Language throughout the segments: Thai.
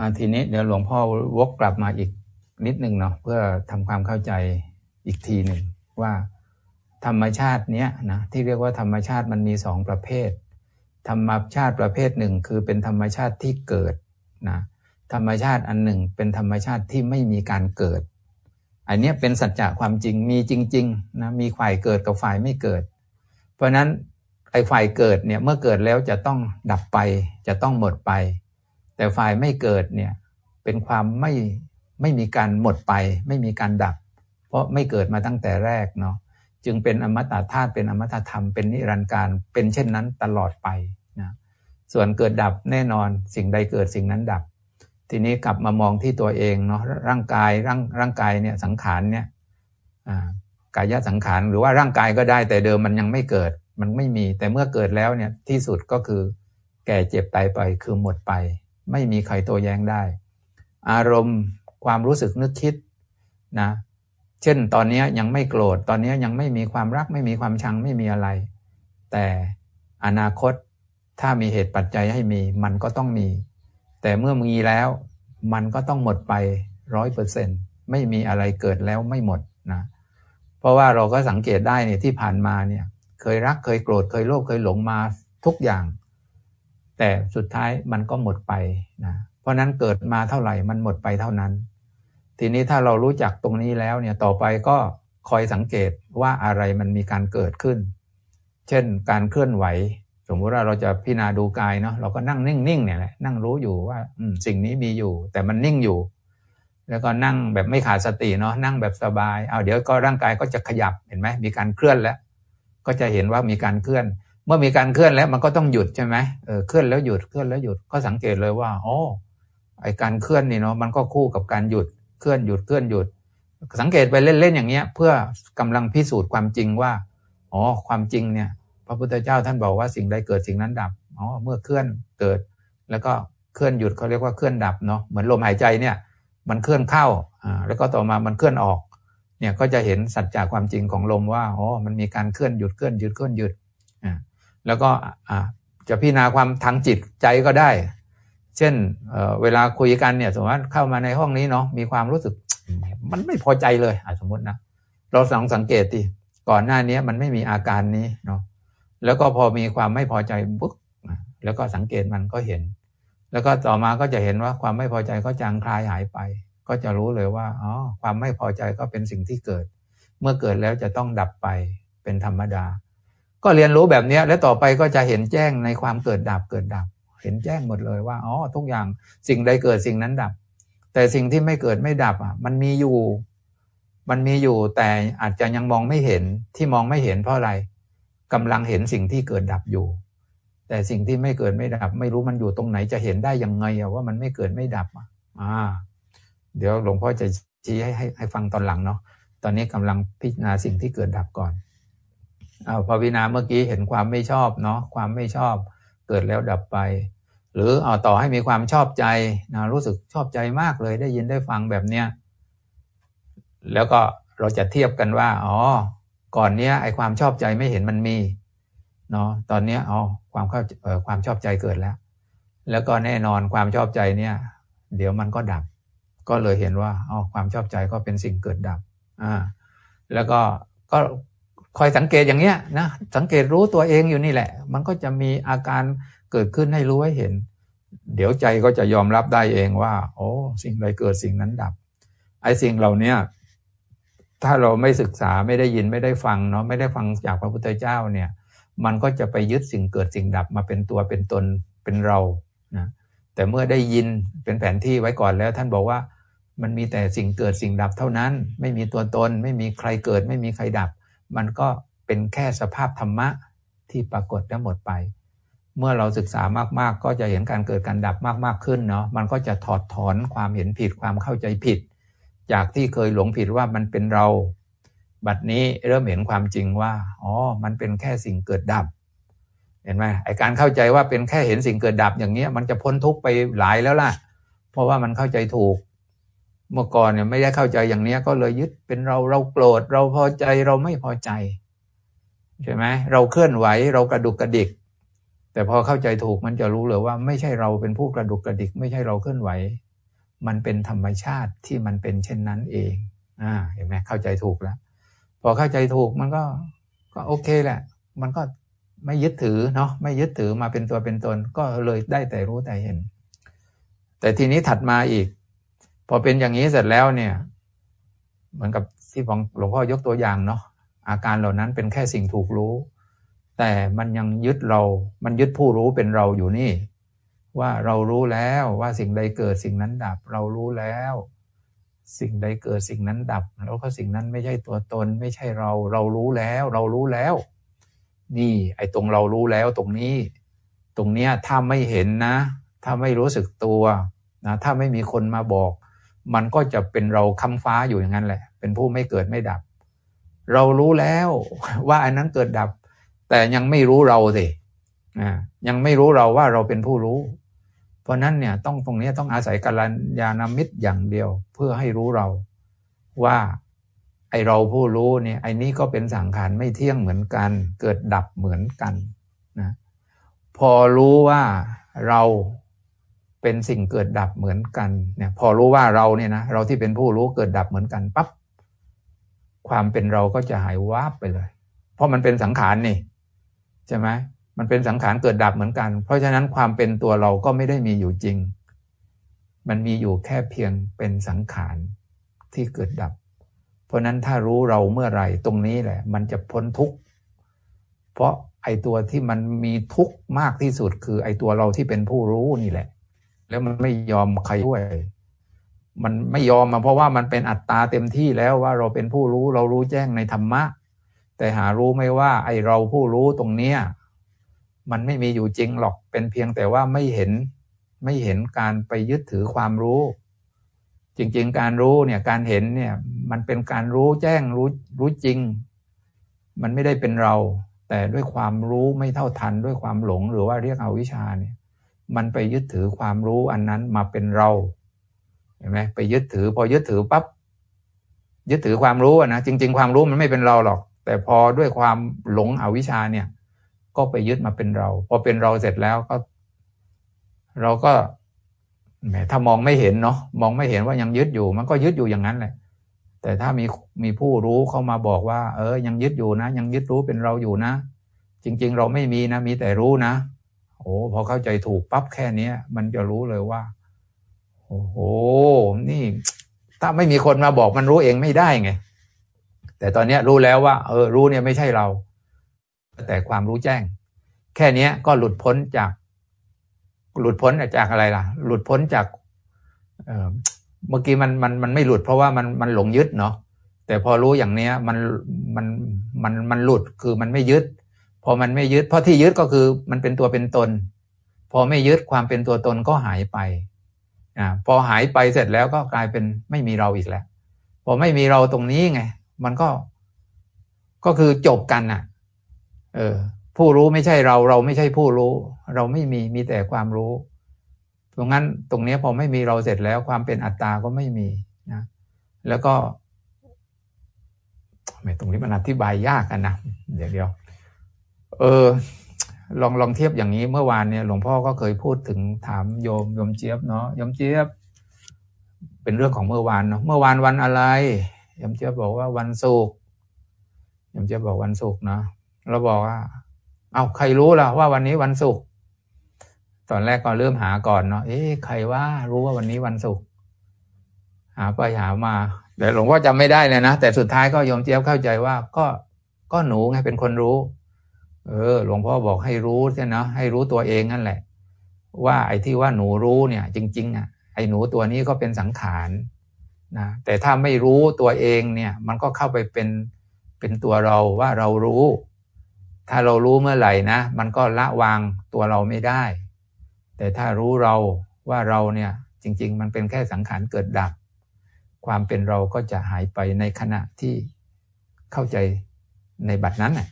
อทีนี้เดี๋ยวหลวงพ่อวกกลับมาอีกนิดหนึ่งเนาะเพื่อทำความเข้าใจอีกทีหนึ่งว่าธรรมชาติเนี้ยนะที่เรียกว่าธรรมชาติมันมีสองประเภท ธรรมชาติประเภทหนึ่งคือเป็นธรรมชาติที่เกิดนะธรรมชาติอันหนึ่งเป็นธรรมชาติที่ไม่มีการเกิด อันนี้เป็นสัจจะความจริงมีจริงๆนะมีฝ่ายเกิดกับฝ่ายไม่เกิด เพราะฉะนั้นไอ้ฝ่ายเกิดเนี่ยเมื่อเกิดแล้วจะต้องดับไปจะต้องหมดไป แต่ฝ่ายไม่เกิดเนี่ยเป็นความไม่ไม่มีการหมดไป ไม่มีการดับ เพราะไม่เกิดมาตั้งแต่แรกเนาะจึงเป็นอมตะธาตุเป็นอมตะธรรมเป็นนิรันดร์การเป็นเช่นนั้นตลอดไปนะส่วนเกิดดับแน่นอนสิ่งใดเกิดสิ่งนั้นดับ ทีนี้กลับมามองที่ตัวเองเนาะร่างกายร่างร่างกายเนี่ยสังขารเนี่ยกายสังขารหรือว่าร่างกายก็ได้แต่เดิมมันยังไม่เกิดมันไม่มีแต่เมื่อเกิดแล้วเนี่ยที่สุดก็คือแก่เจ็บตายไปคือหมดไป ไม่มีใครโต้แย้งได้ อารมณ์ความรู้สึกนึกคิดนะ เช่นตอนนี้ยังไม่โกรธตอนนี้ยังไม่มีความรักไม่มีความชังไม่มีอะไร แต่อนาคตถ้ามีเหตุปัจจัยให้มี มันก็ต้องมี แต่เมื่อมีแล้ว มันก็ต้องหมดไปร้อยเปอร์เซ็นไม่มีอะไรเกิดแล้วไม่หมดนะเพราะว่าเราก็สังเกตได้เนี่ยที่ผ่านมาเนี่ย เคยรักเคยโกรธเคยโลภเคยหลงมาทุกอย่าง แต่สุดท้ายมันก็หมดไปนะเพราะนั้นเกิดมาเท่าไหร่มันหมดไปเท่านั้น ทีนี้ถ้าเรารู้จักตรงนี้แล้วเนี่ยต่อไปก็คอยสังเกตว่าอะไรมันมีการเกิดขึ้น เช่นการเคลื่อนไหว สมมติว่าเราจะพิจารณาดูกายเนาะเราก็นั่งนิ่งๆเนี่ยแหละนั่งรู้อยู่ว่าสิ่งนี้มีอยู่ แต่มันนิ่งอยู่ แล้วก็นั่งแบบไม่ขาดสติเนาะนั่งแบบสบายเอาเดี๋ยวก็ร่างกายก็จะขยับเห็นไหมมีการเคลื่อนแล้ว ก็จะเห็นว่ามีการเคลื่อน เมื่อมีการเคลื่อนแล้วมันก็ต้องหยุดใช่ไหมเออเคลื่อนแล้วหยุดเคลื่อนแล้วหยุดก็สังเกตเลยว่าอ๋อไอการเคลื่อนนี่เนาะมันก็คู่กับการหยุดเคลื่อนหยุดเคลื่อนหยุด สังเกตไปเล่นๆอย่างเงี้ย เพื่อกำลังพิสูจน์ความจริงว่าอ๋อความจริงเนี่ย พระพุทธเจ้าท่านบอกว่าสิ่งใดเกิดสิ่งนั้นดับอ๋อเมื่อเคลื่อนเกิด แล้วก็เคลื่อนหยุดเขาเรียกว่าเคลื่อนดับเนาะเหมือนลมหายใจเนี่ย มันเคลื่อนเข้าอ่าแล้วก็ต่อมามันเคลื่อนออกเนี่ยก็จะเห็นสัจจะความจริงของลมว่าอ๋อมันมีการเคลื่อนหยุดเคลื่อนหยุดเคลื่อนหยุด แล้วก็จะพิจารณาความทางจิตใจก็ได้ เช่นเเวลาคุยกันเนี่ยสมมติเข้ามาในห้องนี้เนาะมีความรู้สึก มันไม่พอใจเลยสมมตินะเราลองสังเกตดิก่อนหน้านี้มันไม่มีอาการนี้เนาะแล้วก็พอมีความไม่พอใจปุ๊บแล้วก็สังเกตมันก็เห็น แล้วก็ต่อมาก็จะเห็นว่าความไม่พอใจก็จางคลายหายไป ก็จะรู้เลยว่าอ๋อความไม่พอใจก็เป็นสิ่งที่เกิด เมื่อเกิดแล้วจะต้องดับไปเป็นธรรมดา ก็เรียนรู้แบบนี้แล้วต่อไปก็จะเห็นแจ้งในความเกิดดับเกิดดับ เห็นแจ้งหมดเลยว่าอ๋อทุกอย่างสิ่งใดเกิดสิ่งนั้นดับ แต่สิ่งที่ไม่เกิดไม่ดับอะ มันมีอยู่ มันมีอยู่แต่อาจจะยังมองไม่เห็นที่มองไม่เห็นเพราะอะไรกำลังเห็นสิ่งที่เกิดดับอยู่ แต่สิ่งที่ไม่เกิดไม่ดับ ไม่รู้มันอยู่ตรงไหนจะเห็นได้ยังไงว่ามันไม่เกิดไม่ดับอ่า เดี๋ยวหลวงพ่อจะชี้ให้ให้ให้ฟังตอนหลังเนาะตอนนี้กำลังพิจารณาสิ่งที่เกิดดับก่อน อาพอพิจารณาเมื่อกี้เห็นความไม่ชอบเนาะความไม่ชอบเกิดแล้วดับไป หรือเอาต่อให้มีความชอบใจนะรู้สึกชอบใจมากเลยได้ยินได้ฟังแบบเนี้ยแล้วก็เราจะเทียบกันว่าอ๋อก่อนเนี้ยไอความชอบใจไม่เห็นมันมีเนาะตอนเนี้ยอ๋อความเข้าความชอบใจเกิดแล้ว แล้วก็แน่นอนความชอบใจเนี่ย เดี๋ยวมันก็ดับ ก็เลยเห็นว่าอ๋อความชอบใจก็เป็นสิ่งเกิดดับอ่าแล้วก็ก็ คอยสังเกตอย่างเนี้ยนะสังเกตรู้ตัวเองอยู่นี่แหละ มันก็จะมีอาการเกิดขึ้นให้รู้ให้เห็น เดี๋ยวใจก็จะยอมรับได้เองว่า โอ้ สิ่งใดเกิดสิ่งนั้นดับ ไอ้สิ่งเหล่านี้ถ้าเราไม่ศึกษาไม่ได้ยินไม่ได้ฟังเนาะไม่ได้ฟังจากพระพุทธเจ้าเนี่ย มันก็จะไปยึดสิ่งเกิดสิ่งดับมาเป็นตัวเป็นตนเป็นเรานะแต่เมื่อได้ยินเป็นแผนที่ไว้ก่อนแล้ว ท่านบอกว่ามันมีแต่สิ่งเกิดสิ่งดับเท่านั้น ไม่มีตัวตน ไม่มีใครเกิด ไม่มีใครดับ มันก็เป็นแค่สภาพธรรมะที่ปรากฏแล้วหมดไป เมื่อเราศึกษามากๆ ก็จะเห็นการเกิดการดับมากๆขึ้นเนาะมันก็จะถอดถอนความเห็นผิดความเข้าใจผิด จากที่เคยหลงผิดว่ามันเป็นเรา บัดนี้เริ่มเห็นความจริงว่าอ๋อมันเป็นแค่สิ่งเกิดดับ เห็นไหมไอการเข้าใจว่าเป็นแค่เห็นสิ่งเกิดดับอย่างเนี้ยมันจะพ้นทุกไปหลายแล้วล่ะ เพราะว่ามันเข้าใจถูก เมื่อก่อนเนี่ยไม่ได้เข้าใจอย่างเนี้ย ก็เลยยึดเป็นเราเราโกรธเราพอใจเราไม่พอใจใช่ไหมเราเคลื่อนไหวเรากระดุกกระดิก แต่พอเข้าใจถูกมันจะรู้เลยว่า ไม่ใช่เราเป็นผู้กระดุกกระดิก ไม่ใช่เราเคลื่อนไหว มันเป็นธรรมชาติที่มันเป็นเช่นนั้นเองอ่าเห็นไหมเข้าใจถูกแล้ว พอเข้าใจถูกมันก็ก็โอเคแหละ มันก็ไม่ยึดถือเนาะไม่ยึดถือมาเป็นตัวเป็นตน ก็เลยได้แต่รู้แต่เห็น แต่ทีนี้ถัดมาอีก พอเป็นอย่างนี้เสร็จแล้วเนี่ย เหมือนกับที่หลวงพ่อยกตัวอย่างเนาะอาการเหล่านั้นเป็นแค่สิ่งถูกรู้ แต่มันยังยึดเรา มันยึดผู้รู้เป็นเราอยู่นี่ ว่าเรารู้แล้วว่าสิ่งใดเกิดสิ่งนั้นดับ เรารู้แล้ว สิ่งใดเกิดสิ่งนั้นดับ แล้วก็สิ่งนั้นไม่ใช่ตัวตน ไม่ใช่เรา เรารู้แล้ว เรารู้แล้ว นี่ ไอ้ตรงเรารู้แล้วตรงนี้ ตรงเนี้ยถ้าไม่เห็นนะ ถ้าไม่รู้สึกตัวนะถ้าไม่มีคนมาบอก มันก็จะเป็นเราคำฟ้าอยู่อย่างนั้นแหละ เป็นผู้ไม่เกิดไม่ดับ เรารู้แล้วว่าอันนั้นเกิดดับ แต่ยังไม่รู้เราสิยังไม่รู้เราว่าเราเป็นผู้รู้ เพราะนั้นเนี่ยต้องตรงนี้ต้องอาศัยกัลยาณมิตรอย่างเดียว เพื่อให้รู้เราว่าไอเราผู้รู้เนี่ยไอนี้ก็เป็นสังขารไม่เที่ยงเหมือนกัน เกิดดับเหมือนกันนะพอรู้ว่าเรา เป็นสิ่งเกิดดับเหมือนกันเนี่ยพอรู้ว่าเราเนี่ยนะเราที่เป็นผู้รู้เกิดดับเหมือนกันปั๊บความเป็นเราก็จะหายวาบไปเลย เพราะมันเป็นสังขารนี่ใช่ไหมมันเป็นสังขารเกิดดับเหมือนกัน เพราะฉะนั้นความเป็นตัวเราก็ไม่ได้มีอยู่จริง มันมีอยู่แค่เพียงเป็นสังขารที่เกิดดับ เพราะนั้นถ้ารู้เราเมื่อไหร่ตรงนี้แหละ มันจะพ้นทุกข์เพราะไอตัวที่มันมีทุกข์มากที่สุดคือไอตัวเราที่เป็นผู้รู้นี่แหละ แล้วมันไม่ยอมใครด้วย มันไม่ยอมมาเพราะว่ามันเป็นอัตตาเต็มที่แล้วว่าเราเป็นผู้รู้เรารู้แจ้งในธรรมะ แต่หารู้ไม่ว่า ไอเราผู้รู้ตรงเนี้ยมันไม่มีอยู่จริงหรอกเป็นเพียงแต่ว่าไม่เห็นไม่เห็นการไปยึดถือความรู้ จริงๆ การรู้เนี่ยการเห็นเนี่ยมันเป็นการรู้แจ้งรู้รู้จริง มันไม่ได้เป็นเรา แต่ด้วยความรู้ไม่เท่าทันด้วยความหลงหรือว่าเรียกเอาวิชาเนี่ย มันไปยึดถือความรู้อันนั้นมาเป็นเราเห็นไหมไปยึดถือ พอยึดถือปั๊บยึดถือความรู้นะจริง ๆ ความรู้มันไม่เป็นเราหรอก แต่พอด้วยความหลงอวิชชาเนี่ย ก็ไปยึดมาเป็นเรา พอเป็นเราเสร็จแล้วก็ เราก็แหมถ้ามองไม่เห็นเนาะมองไม่เห็นว่ายังยึดอยู่ มันก็ยึดอยู่อย่างนั้นแหละแต่ถ้ามีมีผู้รู้เข้ามาบอกว่า เออ ยังยึดอยู่นะ ยังยึดรู้เป็นเราอยู่นะ จริง ๆ เราไม่มีนะ มีแต่รู้นะ โอ้พอเข้าใจถูกปั๊บแค่เนี้ย มันจะรู้เลยว่า โอ้โห นี่ ถ้าไม่มีคนมาบอกมันรู้เองไม่ได้ไง แต่ตอนนี้รู้แล้วว่า เออ รู้เนี่ยไม่ใช่เรา แต่ความรู้แจ้ง แค่นี้ก็หลุดพ้นจาก หลุดพ้นจากอะไรล่ะ หลุดพ้นจากเเมื่อกี้มันมันมันไม่หลุดเพราะว่ามันมันหลงยึดเนาะแต่พอรู้อย่างเนี้ยมันมันมันมันหลุดคือมันไม่ยึด พอมันไม่ยึด เพราะที่ยึดก็คือมันเป็นตัวเป็นตน พอไม่ยึดความเป็นตัวตนก็หายไปอ่าพอหายไปเสร็จแล้วก็กลายเป็นไม่มีเราอีกแล้ว พอไม่มีเราตรงนี้ไง มันก็ก็คือจบกันน่ะ เออ ผู้รู้ไม่ใช่เรา เราไม่ใช่ผู้รู้ เราไม่มีมีแต่ความรู้ตรงนั้นตรงนี้พอไม่มีเราเสร็จแล้วความเป็นอัตตาก็ไม่มีนะแล้วก็ไม่ตรงนี้มันอธิบายยากกันนะเดี๋ยวเดียว เออ ลองลองเทียบอย่างนี้เมื่อวานเนี่ย หลวงพ่อก็เคยพูดถึงถามโยมโยมเจี๊ยบเนาะโยมเจี๊ยบ เป็นเรื่องของเมื่อวานเนาะเมื่อวานวันอะไรโยมเจี๊ยบบอกว่าวันศุกร์โยมเจี๊ยบบอกวันศุกร์เนาะเราบอกว่า เอาใครรู้ล่ะว่าวันนี้วันศุกร์ตอนแรกก็เริ่มหาก่อนเนาะเอ๊ะใครว่ารู้ว่าวันนี้วันศุกร์หาไปหามาแต่หลวงพ่อจำไม่ได้เลยนะแต่สุดท้ายก็โยมเจี๊ยบเข้าใจว่า ก็ก็หนูไงเป็นคนรู้ เออ หลวงพ่อบอกให้รู้ใช่นะให้รู้ตัวเองนั่นแหละ ว่าไอ้ที่ว่าหนูรู้เนี่ย จริงๆอะไอ้หนูตัวนี้ก็เป็นสังขารนะแต่ถ้าไม่รู้ตัวเองเนี่ย มันก็เข้าไปเป็นเป็นตัวเราว่าเรารู้ ถ้าเรารู้เมื่อไหร่นะ มันก็ละวางตัวเราไม่ได้ แต่ถ้ารู้เราว่าเราเนี่ยจริง ๆ มันเป็นแค่สังขารเกิดดับ ความเป็นเราก็จะหายไปในขณะที่เข้าใจในบัดนั้นน่ะ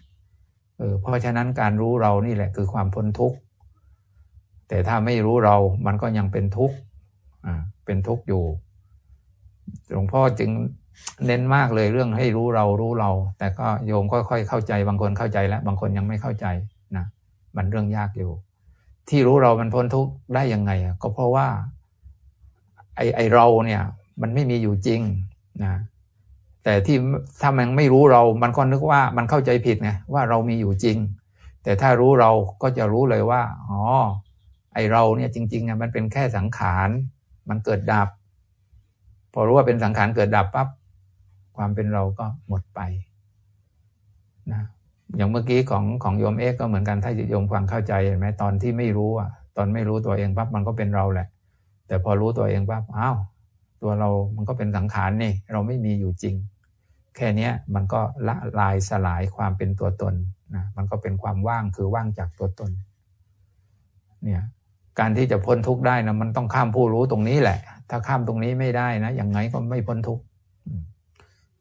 เออเพราะฉะนั้นการรู้เรานี่แหละคือความพ้นทุกข์แต่ถ้าไม่รู้เรามันก็ยังเป็นทุกข์อ่าเป็นทุกข์อยู่หลวงพ่อจึงเน้นมากเลยเรื่องให้รู้เรารู้เรา แต่ก็โยมค่อยๆเข้าใจบางคนเข้าใจแล้ว บางคนยังไม่เข้าใจนะมันเรื่องยากอยู่ ที่รู้เรามันพ้นทุกข์ได้ยังไงอะก็เพราะว่าไอไอไอเราเนี่ย มันไม่มีอยู่จริงนะ แต่ที่ถ้ามันไม่รู้เรา มันก็นึกว่ามันเข้าใจผิดไงว่าเรามีอยู่จริง แต่ถ้ารู้เราก็จะรู้เลยว่าอ๋อไอเราเนี่ยจริงๆอะมันเป็นแค่สังขาร มันเกิดดับ พอรู้ว่าเป็นสังขารเกิดดับปั๊บความเป็นเราก็หมดไปนะอย่างเมื่อกี้ของของโยมเอกก็เหมือนกันถ้าโยมฟังเข้าใจเห็นไหมตอนที่ไม่รู้อะ ตอนไม่รู้ตัวเองปั๊บมันก็เป็นเราแหละ แต่พอรู้ตัวเองปั๊บอ้าว ตัวเรามันก็เป็นสังขารนี่เราไม่มีอยู่จริง แค่นี้มันก็ละลายสลายความเป็นตัวตนนะมันก็เป็นความว่างคือว่างจากตัวตนเนี่ยการที่จะพ้นทุกข์ได้นะมันต้องข้ามผู้รู้ตรงนี้แหละ ถ้าข้ามตรงนี้ไม่ได้นะยังไงก็ไม่พ้นทุกข์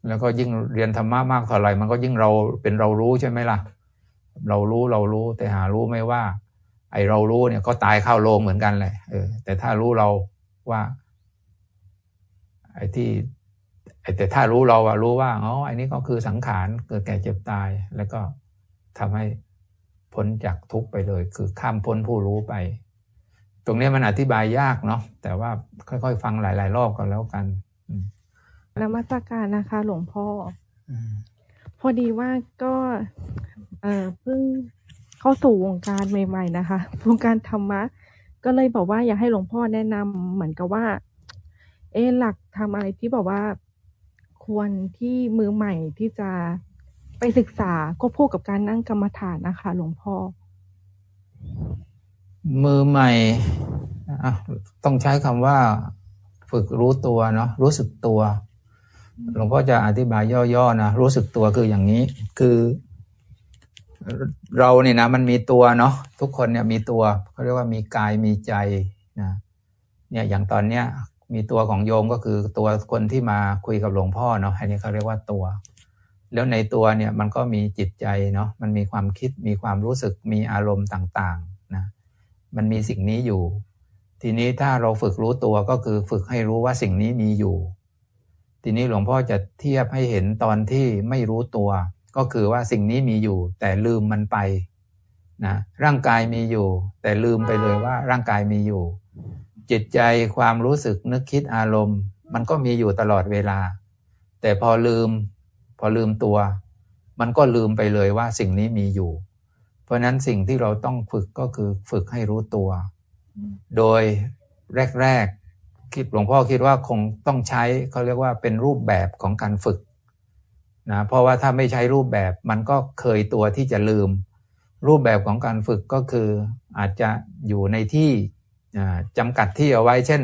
แล้วก็ยิ่งเรียนธรรมะมากเท่าไหร่มันก็ยิ่งเราเป็นเรารู้ใช่ไหมล่ะ เรารู้เรารู้แต่หารู้ไม่ว่า ไอเรารู้เนี่ยก็ตายเข้าโลงเหมือนกันแหละเออแต่ถ้ารู้เราว่า ไอ้ที่ไอ้แต่ถ้ารู้เราอะรู้ว่าอ๋อไอ้นี้ก็คือสังขารเกิดแก่เจ็บตาย แล้วก็ทำให้พ้นจากทุกข์ไปเลย คือข้ามพ้นผู้รู้ไป ตรงนี้มันอธิบายยากเนาะแต่ว่าค่อยๆ ฟังหลาย ๆ รอบก็แล้วกันนมัสการนะคะ หลวงพ่อพอดีว่าก็เออเพิ่งเข้าสู่วงการใหม่ ๆ นะคะวงการธรรมะ ก็เลยบอกว่าอยากให้หลวงพ่อแนะนำเหมือนกับว่า เอหลักทำอะไรที่บอกว่า ควรที่มือใหม่ที่จะไปศึกษาก็พูดกับการนั่งกรรมฐานนะคะ หลวงพ่อ มือใหม่ต้องใช้คำว่า ฝึกรู้ตัวเนาะรู้สึกตัว หลวงพ่อจะอธิบายย่อๆนะรู้สึกตัวคืออย่างนี้ คือ เราเนี่ยนะมันมีตัวเนาะทุกคนเนี่ยมีตัวเขาเรียกว่ามีกายมีใจนะเนี่ยอย่างตอนเนี้ย มีตัวของโยมก็คือตัวคนที่มาคุยกับหลวงพ่อเนาะอันนี้เขาเรียกว่าตัว แล้วในตัวเนี่ยมันก็มีจิตใจเนาะมันมีความคิดมีความรู้สึกมีอารมณ์ต่างๆนะมันมีสิ่งนี้อยู่ ทีนี้ถ้าเราฝึกรู้ตัวก็คือฝึกให้รู้ว่าสิ่งนี้มีอยู่ ทีนี้หลวงพ่อจะเทียบให้เห็นตอนที่ไม่รู้ตัว ก็คือว่าสิ่งนี้มีอยู่ แต่ลืมมันไปนะร่างกายมีอยู่ แต่ลืมไปเลยว่าร่างกายมีอยู่ จิตใจความรู้สึกนึกคิดอารมณ์ มันก็มีอยู่ตลอดเวลา แต่พอลืม พอลืมตัว มันก็ลืมไปเลยว่าสิ่งนี้มีอยู่ เพราะนั้นสิ่งที่เราต้องฝึกก็คือฝึกให้รู้ตัว โดยแรกคิดหลวงพ่อคิดว่าคงต้องใช้เขาเรียกว่าเป็นรูปแบบของการฝึกนะเพราะว่าถ้าไม่ใช้รูปแบบมันก็เคยตัวที่จะลืม รูปแบบของการฝึกก็คืออาจจะอยู่ในที่ จำกัดที่เอาไว้ เช่น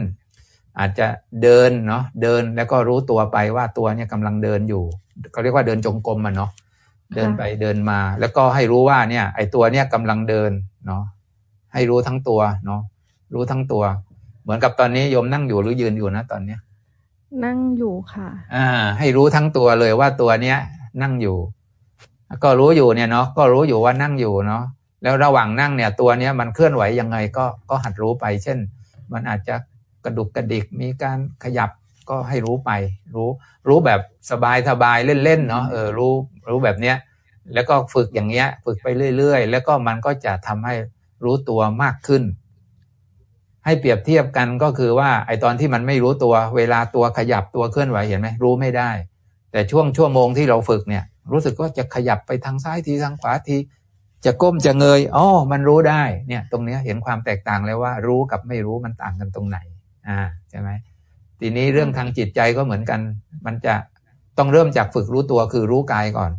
อาจจะเดินเนาะเดินแล้วก็รู้ตัวไปว่าตัวเนี่ยกำลังเดินอยู่เขาเรียกว่าเดินจงกรมมันเนาะเดินไปเดินมา แล้วก็ให้รู้ว่าเนี่ย ไอตัวเนี่ยกำลังเดินเนาะให้รู้ทั้งตัวเนาะรู้ทั้งตัว เหมือนกับตอนนี้โยมนั่งอยู่หรือยืนอยู่นะตอนเนี้ยนั่งอยู่ค่ะ อ่า ให้รู้ทั้งตัวเลยว่าตัวเนี้ยนั่งอยู่ ก็รู้อยู่เนี่ยเนาะก็รู้อยู่ว่านั่งอยู่เนาะ แล้วระหว่างนั่งเนี่ยตัวเนี้ยมันเคลื่อนไหวยังไงก็ก็หัดรู้ไป เช่น มันอาจจะกระดุกกระดิกมีการขยับก็ให้รู้ไป รู้รู้แบบสบายสบายเล่นๆเนาะเออรู้รู้แบบเนี้ยแล้วก็ฝึกอย่างเงี้ย ฝึกไปเรื่อยๆ แล้วก็มันก็จะทำให้รู้ตัวมากขึ้น ให้เปรียบเทียบกันก็คือว่าไอตอนที่มันไม่รู้ตัว เวลาตัวขยับตัวเคลื่อนไหวเห็นไหมรู้ไม่ได้ แต่ช่วงชั่วโมงที่เราฝึกเนี่ย รู้สึกว่าจะขยับไปทางซ้ายทีทางขวาที จะก้มจะเงยอ๋อมันรู้ได้เนี่ย ตรงนี้เห็นความแตกต่างแล้วว่า รู้กับไม่รู้มันต่างกันตรงไหน อ่าใช่ไหมทีนี้เรื่องทางจิตใจก็เหมือนกัน มันจะต้องเริ่มจากฝึกรู้ตัวคือรู้กายก่อน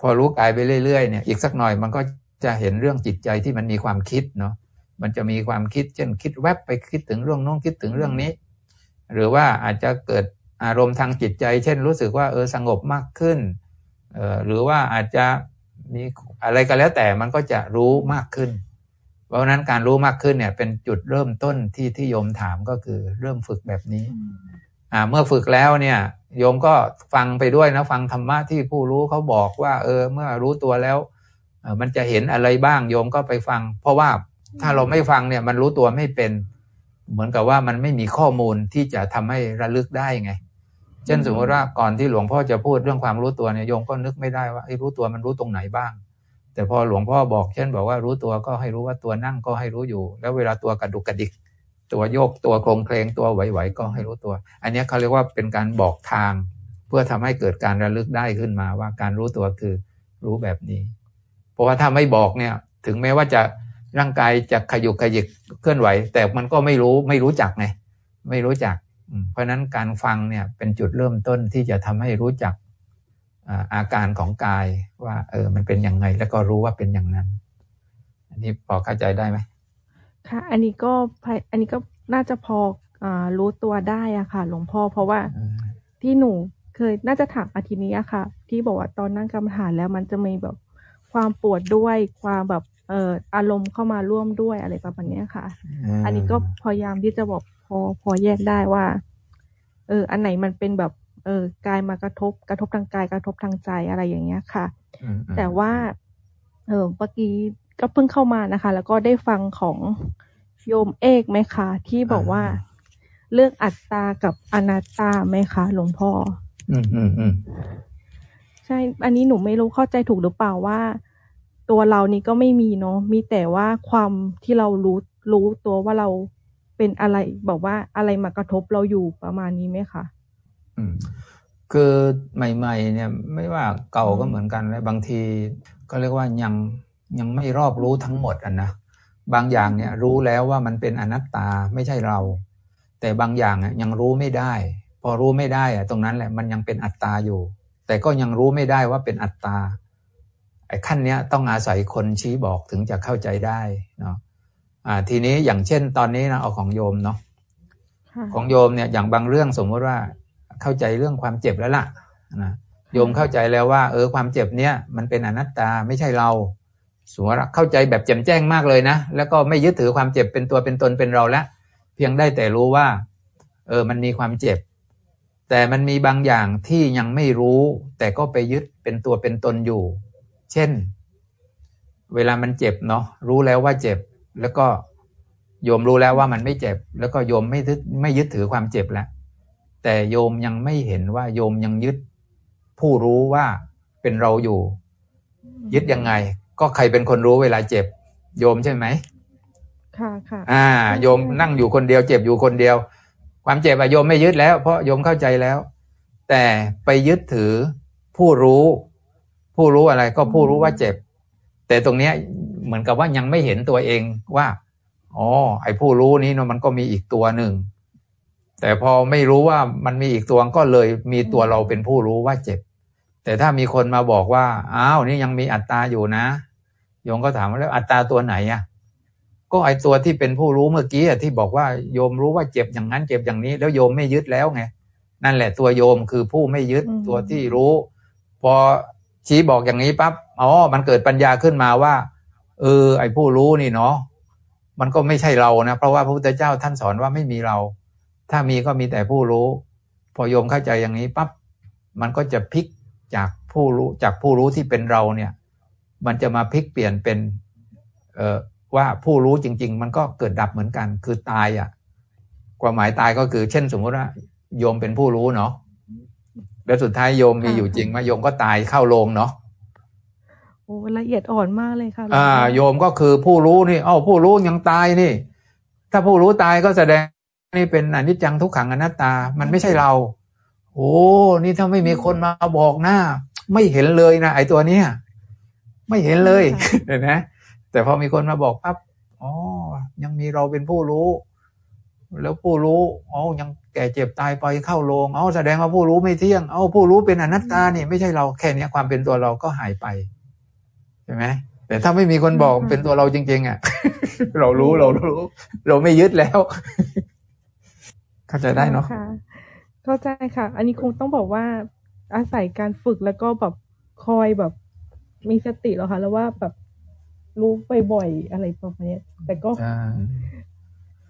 พอรู้กายไปเรื่อยๆเนี่ย อีกสักหน่อยมันก็จะเห็นเรื่องจิตใจที่มันมีความคิดเนาะมันจะมีความคิด เช่นคิดแวบไปคิดถึงเรื่องโน้นคิดถึงเรื่องนี้ หรือว่าอาจจะเกิดอารมณ์ทางจิตใจ เช่นรู้สึกว่าเออสงบมากขึ้นเออหรือว่าอาจจะ มีอะไรก็แล้วแต่มันก็จะรู้มากขึ้น เพราะนั้นการรู้มากขึ้นเนี่ย เป็นจุดเริ่มต้นที่ที่โยมถามก็คือเริ่มฝึกแบบนี้อ่าเมื่อฝึกแล้วเนี่ยโยมก็ฟังไปด้วยนะฟังธรรมะที่ผู้รู้เขาบอกว่า เออ เมื่อรู้ตัวแล้วมันจะเห็นอะไรบ้างโยมก็ไปฟัง เพราะว่าถ้าเราไม่ฟังเนี่ยมันรู้ตัวไม่เป็น เหมือนกับว่ามันไม่มีข้อมูลที่จะทำให้ระลึกได้ไง เช่นสมมติว่าก่อนที่หลวงพ่อจะพูดเรื่องความรู้ตัวเนี่ยโยมก็นึกไม่ได้ว่าไอ้รู้ตัวมันรู้ตรงไหนบ้าง แต่พอหลวงพ่อบอก เช่นบอกว่ารู้ตัวก็ให้รู้ว่าตัวนั่งก็ให้รู้อยู่ แล้วเวลาตัวกระดุกกระดิก ตัวโยกตัวโครงเคลงตัวไหวๆก็ให้รู้ตัว อันนี้เขาเรียกว่าเป็นการบอกทาง เพื่อทำให้เกิดการระลึกได้ขึ้นมาว่าการรู้ตัวคือรู้แบบนี้ เพราะว่าถ้าไม่บอกเนี่ยถึงแม้ว่าจะร่างกายจะขยุกขยิกเคลื่อนไหว แต่มันก็ไม่รู้ไม่รู้จักไงไม่รู้จัก เพราะนั้นการฟังเนี่ยเป็นจุดเริ่มต้นที่จะทำให้รู้จักอาการของกายว่า เออ มันเป็นยังไง แล้วก็รู้ว่าเป็นอย่างนั้น อันนี้พอเข้าใจได้ไหมค่ะอันนี้ก็อันนี้ก็น่าจะพออรู้ตัวได้อะค่ะ หลวงพ่อเพราะว่าที่หนูเคยน่าจะถามอาทินี้อะค่ะ ที่บอกว่าตอนนั่งกรรมฐานแล้วมันจะมีแบบความปวดด้วยความแบบเอ่ออารมณ์เข้ามาร่วมด้วยอะไรประมาณนี้ค่ะ อันนี้ก็พยายามที่จะบอก พอพอแยกได้ว่า เออ อันไหนมันเป็นแบบ เออกายมากระทบ กระทบทางกายกระทบทางใจอะไรอย่างเงี้ยค่ะ แต่ว่า เออเมื่อกี้ก็เพิ่งเข้ามานะคะ แล้วก็ได้ฟังของโยมเอกไหมคะที่บอกว่าเรื่องอัตตากับอนัตตาไหมคะ หลวงพ่อ อืมอืมอืมใช่ อันนี้หนูไม่รู้เข้าใจถูกหรือเปล่าว่า ตัวเรานี่ก็ไม่มีเนาะ มีแต่ว่าความที่เรารู้รู้ตัวว่าเรา เป็นอะไรบอกว่าอะไรมากระทบเราอยู่ประมาณนี้ไหมคะอืมคือใหม่ ๆ เนี่ยไม่ว่าเก่าก็เหมือนกันและบางทีก็เรียกว่ายังยังไม่รอบรู้ทั้งหมดอะนะบางอย่างเนี่ยรู้แล้วว่ามันเป็นอนัตตาไม่ใช่เรา แต่บางอย่างยังรู้ไม่ได้ พอรู้ไม่ได้อะตรงนั้นแหละมันยังเป็นอัตตาอยู่ แต่ก็ยังรู้ไม่ได้ว่าเป็นอัตตาไอ้ขั้นเนี้ยต้องอาศัยคนชี้บอกถึงจะเข้าใจได้เนาะ อ่าทีนี้อย่างเช่นตอนนี้นะเอาของโยมเนาะของโยมเนี่ยอย่างบางเรื่องสมมติว่าเข้าใจเรื่องความเจ็บแล้วล่ะนะโยมเข้าใจแล้วว่า เออความเจ็บเนี้ยมันเป็นอนัตตาไม่ใช่เราสมมติเข้าใจแบบแจ่มแจ้งมากเลยนะแล้วก็ไม่ยึดถือความเจ็บเป็นตัวเป็นตนเป็นเราแล้วเพียงได้แต่รู้ว่า เออมันมีความเจ็บ แต่มันมีบางอย่างที่ยังไม่รู้ แต่ก็ไปยึดเป็นตัวเป็นตนอยู่ เช่น เวลามันเจ็บเนาะรู้แล้วว่าเจ็บ แล้วก็โยมรู้แล้วว่ามันไม่เจ็บ แล้วก็โยมไม่ยึดไม่ยึดถือความเจ็บแล้วแต่โยมยังไม่เห็นว่าโยมยังยึดผู้รู้ว่าเป็นเราอยู่ ยึดยังไง ก็ใครเป็นคนรู้เวลาเจ็บ โยมใช่ไหมค่ะค่ะอ่า โยมนั่งอยู่คนเดียว เจ็บอยู่คนเดียว ความเจ็บอะโยมไม่ยึดแล้ว เพราะโยมเข้าใจแล้ว แต่ไปยึดถือผู้รู้ ผู้รู้อะไรก็ผู้รู้ว่าเจ็บ แต่ตรงเนี้ยเหมือนกับว่ายังไม่เห็นตัวเองว่าอ๋อไอ้ผู้รู้นี้เนาะมันก็มีอีกตัวหนึ่ง แต่พอไม่รู้ว่ามันมีอีกตัวก็เลยมีตัวเราเป็นผู้รู้ว่าเจ็บ แต่ถ้ามีคนมาบอกว่าอ้าวนี่ยังมีอัตตาอยู่นะโยมก็ถามว่าแล้วอัตตาตัวไหนอะก็ไอตัวที่เป็นผู้รู้เมื่อกี้ที่บอกว่าโยมรู้ว่าเจ็บอย่างนั้นเจ็บอย่างนี้ แล้วโยมไม่ยึดแล้วไงนั่นแหละตัวโยมคือผู้ไม่ยึดตัวที่รู้ พอชี้บอกอย่างนี้ปั๊บ อ๋อมันเกิดปัญญาขึ้นมาว่า เออ ไอ้ผู้รู้นี่เนาะมันก็ไม่ใช่เรานะ เพราะว่าพระพุทธเจ้าท่านสอนว่าไม่มีเรา ถ้ามีก็มีแต่ผู้รู้ พอโยมเข้าใจอย่างนี้ปั๊บมันก็จะพลิกจากผู้รู้จากผู้รู้ที่เป็นเราเนี่ย มันจะมาพลิกเปลี่ยนเป็นเอ่อว่าผู้รู้จริง ๆ มันก็เกิดดับเหมือนกัน คือตายอะ่ะความหมายตายก็คือ เช่นสมมติว่า โยมเป็นผู้รู้เนาะแล้วสุดท้ายโยมมีอยู่จริงมาโยมก็ตายเข้าโรงเนาะ โอ้ละเอียดอ่อนมากเลยค่ะ อ่า โยมก็คือผู้รู้นี่ เอ้าผู้รู้ยังตายนี่ ถ้าผู้รู้ตายก็แสดงนี่เป็นอนิจจังทุกขังอนัตตา มันไม่ใช่เรา โอ้ นี่ถ้าไม่มีคนมาบอกหน้า ไม่เห็นเลยนะไอ้ตัวเนี้ยไม่เห็นเลยเห็นไหมแต่พอมีคนมาบอกปั๊บอ๋อ ยังมีเราเป็นผู้รู้ แล้วผู้รู้อ๋อยังแก่เจ็บตายไปเข้าโรงเอาแสดงว่าผู้รู้ไม่เที่ยง เอาผู้รู้เป็นอนัตตานี่ไม่ใช่เราแค่นี้ความเป็นตัวเราก็หายไปใช่ไหมแต่ถ้าไม่มีคนบอกเป็นตัวเราจริง ๆ อะ เรารู้เรารู้ เราไม่ยึดแล้ว เข้าใจได้เนาะเข้าใจค่ะ อันนี้คงต้องบอกว่า อาศัยการฝึกแล้วก็แบบคอยแบบ มีสติแล้วค่ะ แล้วว่าแบบรู้บ่อยๆอะไรประมาณนี้แต่ก็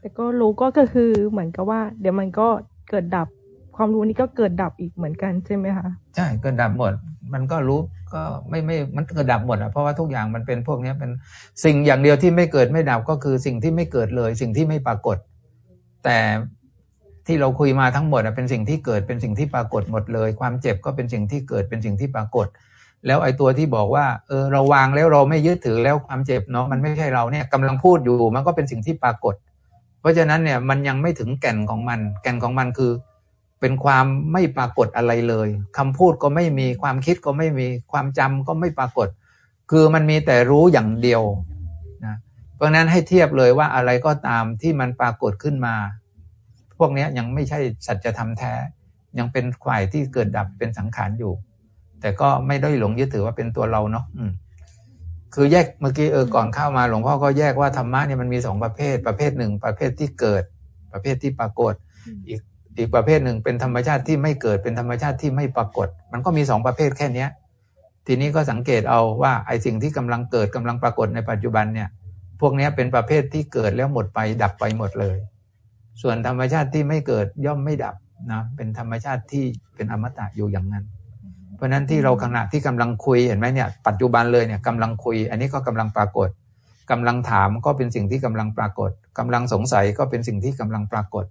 แต่ก็รู้ก็คือเหมือนกับว่า เดี๋ยวมันก็เกิดดับความรู้นี้ก็เกิดดับอีกเหมือนกันใช่ไหมคะใช่เกิดดับหมด มันก็รู้ ก็ไม่ไม่มันเกิดดับหมดอะเพราะว่าทุกอย่างมันเป็นพวกนี้เป็นสิ่งอย่างเดียวที่ไม่เกิดไม่ดับก็คือสิ่งที่ไม่เกิดเลย สิ่งที่ไม่ปรากฏ แต่ที่เราคุยมาทั้งหมดเป็นสิ่งที่เกิดเป็นสิ่งที่ปรากฏหมดเลย ความเจ็บก็เป็นสิ่งที่เกิดเป็นสิ่งที่ปรากฏ แล้วไอ้ตัวที่บอกว่าเออเราวางแล้วเราไม่ยึดถือแล้วความเจ็บเนาะมันไม่ใช่เราเนี่ยกำลังพูดอยู่มันก็เป็นสิ่งที่ปรากฏ เพราะฉะนั้นเนี่ยมันยังไม่ถึงแก่นของมัน แก่นของมันคือ เป็นความไม่ปรากฏอะไรเลยคำพูดก็ไม่มีความคิดก็ไม่มีความจำก็ไม่ปรากฏ คือมันมีแต่รู้อย่างเดียวนะเพราะนั้นให้เทียบเลยว่าอะไรก็ตามที่มันปรากฏขึ้นมา พวกนี้ยังไม่ใช่สัจธรรมแท้ ยังเป็นข่ายที่เกิดดับเป็นสังขารอยู่ แต่ก็ไม่ได้หลงยึดถือว่าเป็นตัวเราเนาะคือแยกเมื่อกี้เออก่อนเข้ามาหลวงพ่อก็แยกว่าธรรมะเนี่ยมันมีสองประเภท ประเภทหนึ่งประเภทที่เกิด ประเภทที่ปรากฏ อีก อีกประเภทหนึ่งเป็นธรรมชาติที่ไม่เกิดเป็นธรรมชาติที่ไม่ปรากฏ มันก็มีสองประเภทแค่เนี้ย ทีนี้ก็สังเกตเอาว่าไอ้สิ่งที่กำลังเกิดกำลังปรากฏในปัจจุบันเนี่ย พวกนี้เป็นประเภทที่เกิดแล้วหมดไป ดับไปหมดเลย ส่วนธรรมชาติที่ไม่เกิดย่อมไม่ดับนะเป็นธรรมชาติที่เป็นอมตะอยู่อย่างนั้น เพราะนั้นที่เราขณะที่กำลังคุยเห็นไหมเนี่ยปัจจุบันเลยเนี่ยกำลังคุย อันนี้ก็กำลังปรากฏกำลังถามก็เป็นสิ่งที่กำลังปรากฏกำลังสงสัยก็เป็นสิ่งที่กำลังปรากฏ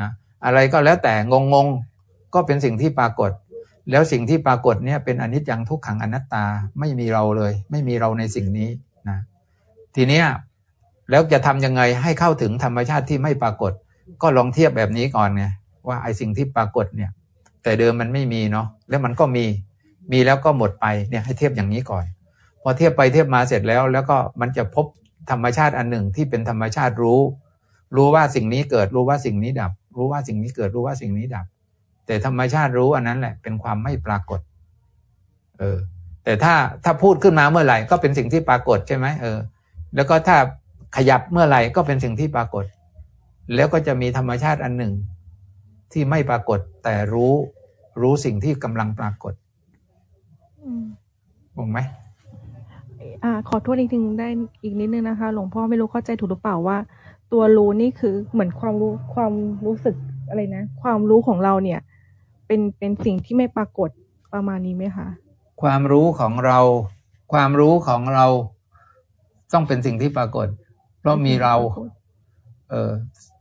นะ อะไรก็แล้วแต่งงงก็เป็นสิ่งที่ปรากฏ แล้วสิ่งที่ปรากฏเนี่ยเป็นอนิจจังทุกขังอนัตตาไม่มีเราเลย ไม่มีเราในสิ่งนี้นะทีเนี้ยแล้วจะทํำยังไงให้เข้าถึงธรรมชาติที่ไม่ปรากฏ ก็ลองเทียบแบบนี้ก่อนไงว่าไอ้สิ่งที่ปรากฏเนี่ย แต่เดิมมันไม่มีเนาะแล้วมันก็มีมีแล้วก็หมดไปเนี่ยให้เทียบอย่างนี้ก่อน พอเทียบไปเทียบมาเสร็จแล้ว แล้วก็มันจะพบธรรมชาติอันหนึ่งที่เป็นธรรมชาติรู้ รู้ว่าสิ่งนี้เกิดรู้ว่าสิ่งนี้ดับ รู้ว่าสิ่งนี้เกิดรู้ว่าสิ่งนี้ดับ แต่ธรรมชาติรู้อันนั้นแหละ เป็นความไม่ปรากฏ เออ แต่ถ้าถ้าพูดขึ้นมาเมื่อไหร่ก็เป็นสิ่งที่ปรากฏใช่ไหมเออ แล้วก็ถ้าขยับเมื่อไหร่ก็เป็นสิ่งที่ปรากฏ แล้วก็จะมีธรรมชาติอันหนึ่ง ที่ไม่ปรากฏ แต่รู้รู้สิ่งที่กำลังปรากฏงงไหมอ่าขอโทษอีกทีได้อีกนิดนึงนะคะ หลวงพ่อไม่รู้เข้าใจถูกหรือเปล่าว่า ตัวรู้นี่คือเหมือนความรู้ความรู้สึกอะไรนะ ความรู้ของเราเนี่ย เป็นเป็นสิ่งที่ไม่ปรากฏประมาณนี้ไหมคะความรู้ของเรา ความรู้ของเราต้องเป็นสิ่งที่ปรากฏ เพราะมีเรา เออ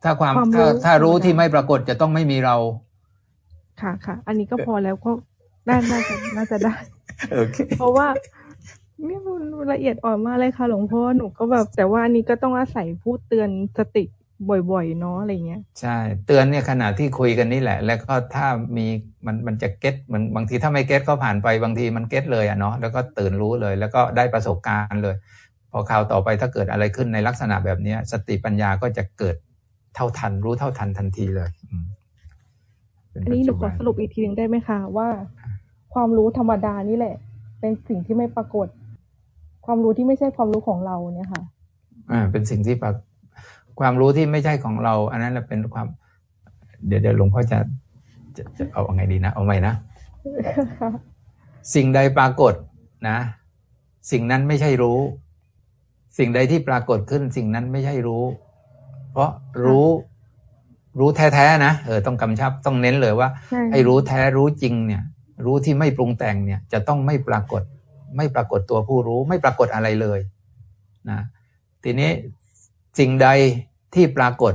ถ้าความถ้าถ้ารู้ที่ไม่ปรากฏจะต้องไม่มีเรา ค่ะค่ะ อันนี้ก็พอแล้วก็ได้น่าจะน่าจะได้โอเคเพราะว่า เนี่ยมันละเอียดอ่อนมากเลยค่ะ หลวงพ่อหนูก็แบบ แต่ว่าอันนี้ก็ต้องอาศัยพูดเตือนสติบ่อยๆเนาะอะไรเงี้ยใช่ เตือนเนี่ยขณะที่คุยกันนี่แหละ แล้วก็ถ้ามีมันมันจะเก็ตมันบางทีถ้าไม่เก็ตก็ผ่านไปบางทีมันเก็ตเลยอะเนาะแล้วก็ตื่นรู้เลย แล้วก็ได้ประสบการณ์เลย พอคราวต่อไปถ้าเกิดอะไรขึ้นในลักษณะแบบนี้สติปัญญาก็จะเกิดเท่าทันรู้เท่าทันทันทีเลยอันนี้หนูขอสรุปอีกทีหนึ่งได้ไหมคะว่า ความรู้ธรรมดานี่แหละ เป็นสิ่งที่ไม่ปรากฏ ความรู้ที่ไม่ใช่ความรู้ของเราเนี่ยค่ะ อ่า เป็นสิ่งที่ปรความรู้ที่ไม่ใช่ของเรา อันนั้นแหละเป็นความ เดี๋ยวเดี๋ยวหลวงพ่อจะจะจะเอาไงดีนะ เอาใหม่นะ สิ่งใดปรากฏนะ สิ่งนั้นไม่ใช่รู้ สิ่งใดที่ปรากฏขึ้น สิ่งนั้นไม่ใช่รู้ เพราะรู้รู้แท้ๆนะเออต้องกำชับต้องเน้นเลยว่าไอ้รู้แท้รู้จริงเนี่ย รู้ที่ไม่ปรุงแต่งเนี่ย จะต้องไม่ปรากฏ ไม่ปรากฏตัวผู้รู้ไม่ปรากฏอะไรเลยนะทีนี้สิ่งใดที่ปรากฏ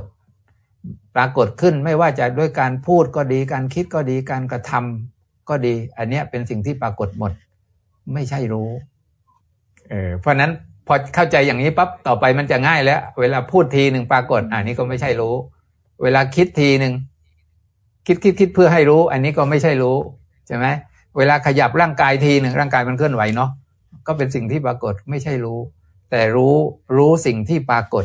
ปรากฏขึ้นไม่ว่าจะด้วยการพูดก็ดีการคิดก็ดีการกระทำก็ดี อันเนี้ยเป็นสิ่งที่ปรากฏหมด ไม่ใช่รู้เออเพราะนั้นพอเข้าใจอย่างนี้ปั๊บต่อไปมันจะง่ายแล้ว เวลาพูดทีหนึ่งปรากฏ อันนี้ก็ไม่ใช่รู้ เวลาคิดทีหนึ่งคิดคิดคิดเพื่อให้รู้ อันนี้ก็ไม่ใช่รู้ใช่ไหม เวลาขยับร่างกายทีหนึ่งร่างกายมันเคลื่อนไหวเนาะก็เป็นสิ่งที่ปรากฏไม่ใช่รู้ แต่รู้รู้สิ่งที่ปรากฏ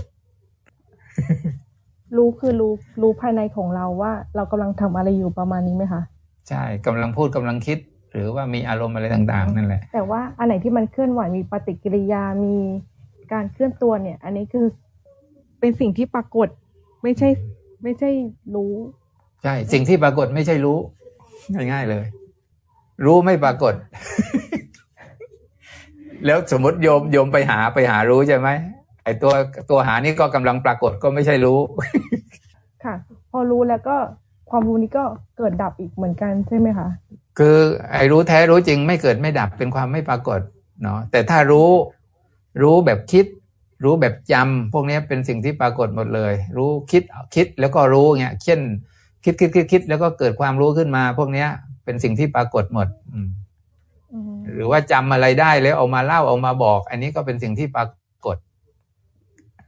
รู้คือรู้รู้ภายในของเราว่า เรากำลังทำอะไรอยู่ประมาณนี้ไหมคะใช่กำลังพูดกำลังคิด หรือว่ามีอารมณ์อะไรต่าง ๆ นั่นแหละ แต่ว่าอันไหนที่มันเคลื่อนไหวมีปฏิกิริยามีการเคลื่อนตัวเนี่ย อันนี้คือเป็นสิ่งที่ปรากฏไม่ใช่ ไม่ใช่รู้ ใช่ สิ่งที่ปรากฏไม่ใช่รู้ง่ายๆเลย รู้ไม่ปรากฏ แล้วสมมติโยมโยมไปหาไปหารู้ใช่ไหมไอตัวตัวหานี่ก็กำลังปรากฏก็ไม่ใช่รู้ ค่ะ พอรู้แล้วก็ความรู้นี้ก็เกิดดับอีกเหมือนกันใช่ไหมคะคือไอ้รู้แท้รู้จริง ไม่เกิดไม่ดับเป็นความไม่ปรากฏเนาะแต่ถ้ารู้รู้แบบคิด รู้แบบจำพวกนี้เป็นสิ่งที่ปรากฏหมดเลย รู้คิดคิดแล้วก็รู้เงี้ยเช่นคิดคิดคิดคิดแล้วก็เกิดความรู้ขึ้นมา พวกเนี้ย เป็นสิ่งที่ปรากฏหมดอืมหรือว่าจำอะไรได้แล้วเอามาเล่าเอามาบอก อันนี้ก็เป็นสิ่งที่ปรากฏ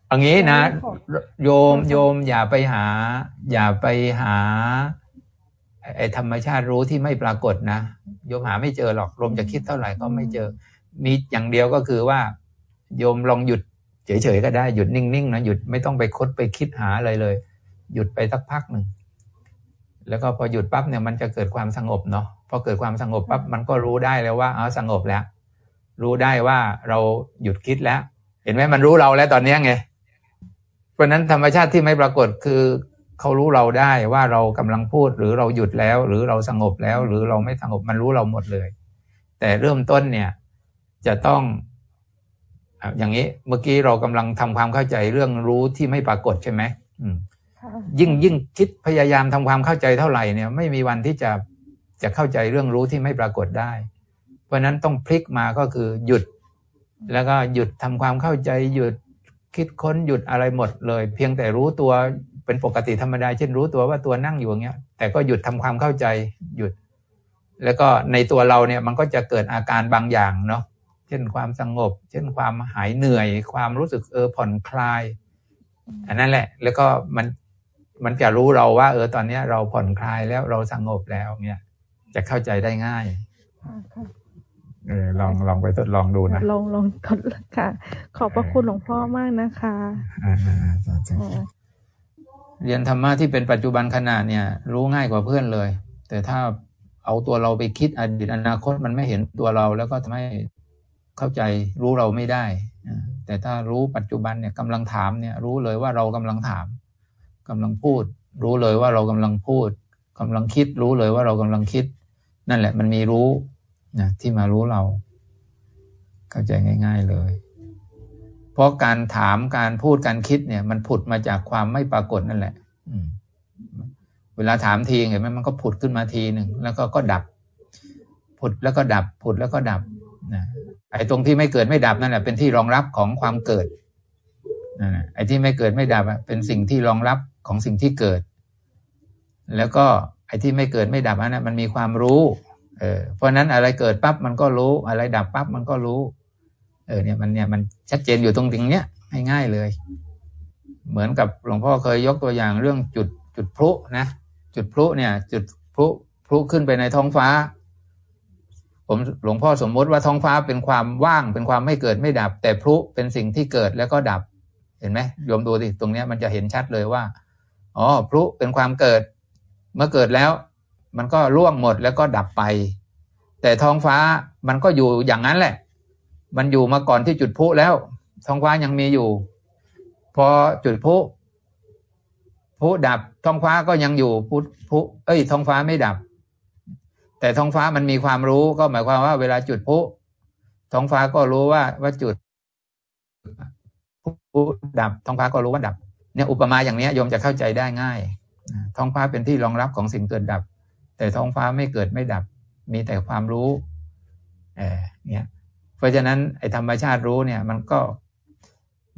อันนี้นะ โยมโยมอย่าไปหา อย่าไปหาไอ้ธรรมชาติรู้ที่ไม่ปรากฏนะโยมหาไม่เจอหรอกลมจะคิดเท่าไหร่ก็ไม่เจอ มีอย่างเดียวก็คือว่า โยมลองหยุดเฉยๆก็ได้หยุดนิ่งๆนะหยุดไม่ต้องไปคดไปคิดหาอะไรเลย หยุดไปสักพักหนึ่ง แล้วก็พอหยุดปั๊บเนี่ยมันจะเกิดความสงบเนาะพอเกิดความสงบปั๊บมันก็รู้ได้แล้วว่าอ๋อสงบแล้ว รู้ได้ว่าเราหยุดคิดแล้ว เห็นไหมมันรู้เราแล้วตอนนี้ไงเพราะนั้นธรรมชาติที่ไม่ปรากฏคือเขารู้เราได้ว่าเรากำลังพูดหรือเราหยุดแล้ว หรือเราสงบแล้ว หรือเราไม่สงบมันรู้เราหมดเลย แต่เริ่มต้นเนี่ยจะต้องอย่างนี้เมื่อกี้เรากำลังทำความเข้าใจเรื่องรู้ที่ไม่ปรากฏใช่ไหม ยิ่งยิ่งคิดพยายามทำความเข้าใจเท่าไหร่เนี่ยไม่มีวันที่จะจะเข้าใจเรื่องรู้ที่ไม่ปรากฏได้ เพราะนั้นต้องพลิกมาก็คือหยุด แล้วก็หยุดทำความเข้าใจหยุดคิดค้นหยุดอะไรหมดเลย เพียงแต่รู้ตัวเป็นปกติธรรมดาเช่นรู้ตัวว่าตัวนั่งอยู่อย่างเงี้ย แต่ก็หยุดทำความเข้าใจหยุด แล้วก็ในตัวเราเนี่ยมันก็จะเกิดอาการบางอย่างเนาะเช่นความสงบ เช่นความหายเหนื่อย ความรู้สึกเออผ่อนคลาย อันนั้นแหละ แล้วก็มัน มันจะรู้เราว่า เออตอนนี้เราผ่อนคลายแล้วเราสงบแล้วเนี่ยจะเข้าใจได้ง่ายเออลองลองไปทดลองดูนะลองลองทดค่ะ ขอบพระคุณหลวงพ่อมากนะคะอ่าเรียนธรรมะที่เป็นปัจจุบันขณะเนี่ย รู้ง่ายกว่าเพื่อนเลย แต่ถ้าเอาตัวเราไปคิดอดีตอนาคตมันไม่เห็นตัวเรา แล้วก็ทำให้เข้าใจรู้เราไม่ได้แต่ถ้ารู้ปัจจุบันเนี่ยกำลังถามเนี่ย รู้เลยว่าเรากำลังถาม กำลังพูด รู้เลยว่าเรากำลังพูดกำลังคิดรู้เลยว่าเรากำลังคิด นั่นแหละมันมีรู้นะที่มารู้เรา เข้าใจง่าย ๆเลย เพราะการถามการพูดการคิดเนี่ย มันผุดมาจากความไม่ปรากฏนั่นแหละเวลาถามทีเห็นไหมมันก็ผุดขึ้นมาทีหนึ่งแล้วก็ก็ดับ ผุดแล้วก็ดับ ผุดแล้วก็ดับนะไอ้ตรงที่ไม่เกิดไม่ดับนั่นแหละเป็นที่รองรับของความเกิดนะไอ้ที่ไม่เกิดไม่ดับเป็นสิ่งที่รองรับ ของสิ่งที่เกิด แล้วก็ไอ้ที่ไม่เกิดไม่ดับนั้นมันมีความรู้เออเพราะนั้นอะไรเกิดปั๊บมันก็รู้ อะไรดับปั๊บมันก็รู้ เออเนี่ยมันเนี่ยมันชัดเจนอยู่ตรงตรงเนี้ยง่ายๆเลย เหมือนกับหลวงพ่อเคยยกตัวอย่างเรื่องจุดจุดพลุนะจุดพลุเนี่ย จุดพลุพลุขึ้นไปในท้องฟ้า ผมหลวงพ่อสมมติว่าท้องฟ้าเป็นความว่างเป็นความไม่เกิดไม่ดับ แต่พลุเป็นสิ่งที่เกิดแล้วก็ดับ เห็นไหมโยมดูสิตรงเนี้ยมันจะเห็นชัดเลยว่า อ๋อพลุเป็นความเกิด เมื่อเกิดแล้ว มันก็ร่วงหมดแล้วก็ดับไป แต่ท้องฟ้ามันก็อยู่อย่างนั้นแหละ มันอยู่มาก่อนที่จุดพุแล้ว ท้องฟ้ายังมีอยู่ พอจุดพุพุดับท้องฟ้าก็ยังอยู่พุพุเอ้ยท้องฟ้าไม่ดับ แต่ท้องฟ้ามันมีความรู้ก็หมายความว่าเวลาจุดพุท้องฟ้าก็รู้ว่าว่าจุดพุดับท้องฟ้าก็รู้ว่าดับ เนี่ยอุปมาอย่างนี้โยมจะเข้าใจได้ง่าย ท้องฟ้าเป็นที่รองรับของสิ่งเกิดดับ แต่ท้องฟ้าไม่เกิดไม่ดับ มีแต่ความรู้เออเนี่ยเพราะฉะนั้นไอ้ธรรมชาติรู้เนี่ย มันก็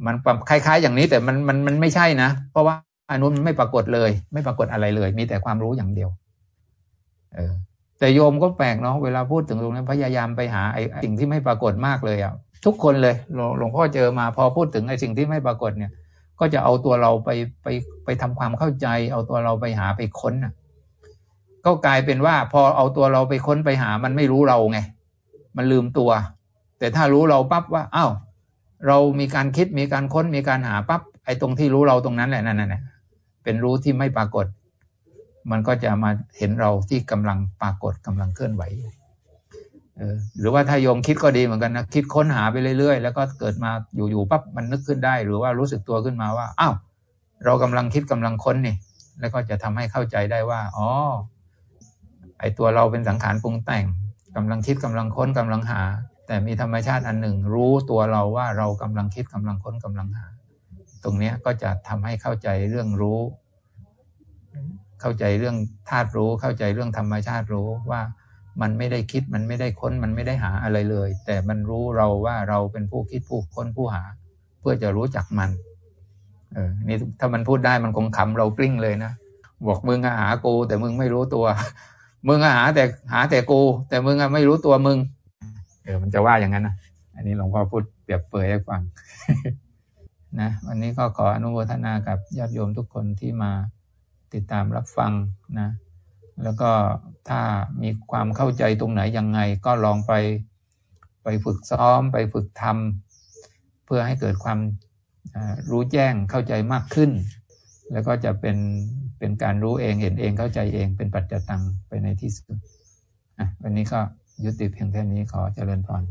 มันคล้าย ๆ อย่างนี้แต่มันมันมันไม่ใช่นะ เพราะว่าอนุมันไม่ปรากฏเลย ไม่ปรากฏอะไรเลย มีแต่ความรู้อย่างเดียว เออ แต่โยมก็แปลกเนาะเวลาพูดถึงตรงนี้พยายามไปหาไอ้สิ่งที่ไม่ปรากฏมากเลยอะทุกคนเลยหลวงพ่อเจอมาพอพูดถึงไอ้สิ่งที่ไม่ปรากฏเนี่ย ก็จะเอาตัวเราไปไปไปทำความเข้าใจ เอาตัวเราไปหาไปค้นอะก็กลายเป็นว่า พอเอาตัวเราไปค้นไปหามันไม่รู้เราไง มันลืมตัว แต่ถ้ารู้เราปั๊บว่าอ้าวเรามีการคิดมีการค้นมีการหาปั๊บไอ้ตรงที่รู้เราตรงนั้นแหละนั่นน่ะเป็นรู้ที่ไม่ปรากฏ มันก็จะมาเห็นเราที่กำลังปรากฏกำลังเคลื่อนไหวอยู่ หรือว่าถ้าโยมคิดก็ดีเหมือนกันนะคิดค้นหาไปเรื่อยๆ แล้วก็เกิดมาอยู่ๆปั๊บมันนึกขึ้นได้ หรือว่ารู้สึกตัวขึ้นมาว่าอ้าวเรากำลังคิดกำลังค้นนี่ แล้วก็จะทำให้เข้าใจได้ว่าอ๋อไอตัวเราเป็นสังขารปรุงแต่งกำลังคิดกำลังค้นกำลังหา แต่มีธรรมชาติอันหนึ่ง รู้ตัวเราว่าเรากำลังคิดกำลังค้นกำลังหา ตรงนี้ก็จะทำให้เข้าใจเรื่องรู้ เข้าใจเรื่องธาตุรู้ เข้าใจเรื่องธรรมชาติรู้ว่า มันไม่ได้คิดมันไม่ได้ค้นมันไม่ได้หาอะไรเลย แต่มันรู้เราว่าเราเป็นผู้คิดผู้ค้นผู้หา เพื่อจะรู้จักมันเออนี่ถ้ามันพูดได้มันคงขำเรากลิ้งเลยนะบอกมึงหากูแต่มึงไม่รู้ตัว มึงหาแต่หาแต่กู แต่มึงไม่รู้ตัวมึงเออมันจะว่าอย่างนั้นนะอันนี้หลวงพ่อพูดเปรียบเปยให้ฟังนะวันนี้ก็ขออนุโมทนากับญาติโยมทุกคนที่มาติดตามรับฟังนะ แล้วก็ถ้ามีความเข้าใจตรงไหนยังไง ก็ลองไปไปฝึกซ้อม ไปฝึกทำเพื่อให้เกิดความรู้แจ้งเข้าใจมากขึ้น แล้วก็จะเป็นเป็นการรู้เองเห็นเองเข้าใจเองเป็นปัจจตังไปในที่สุดวันนี้ก็ยุติเพียงแค่นี้ขอเจริญพร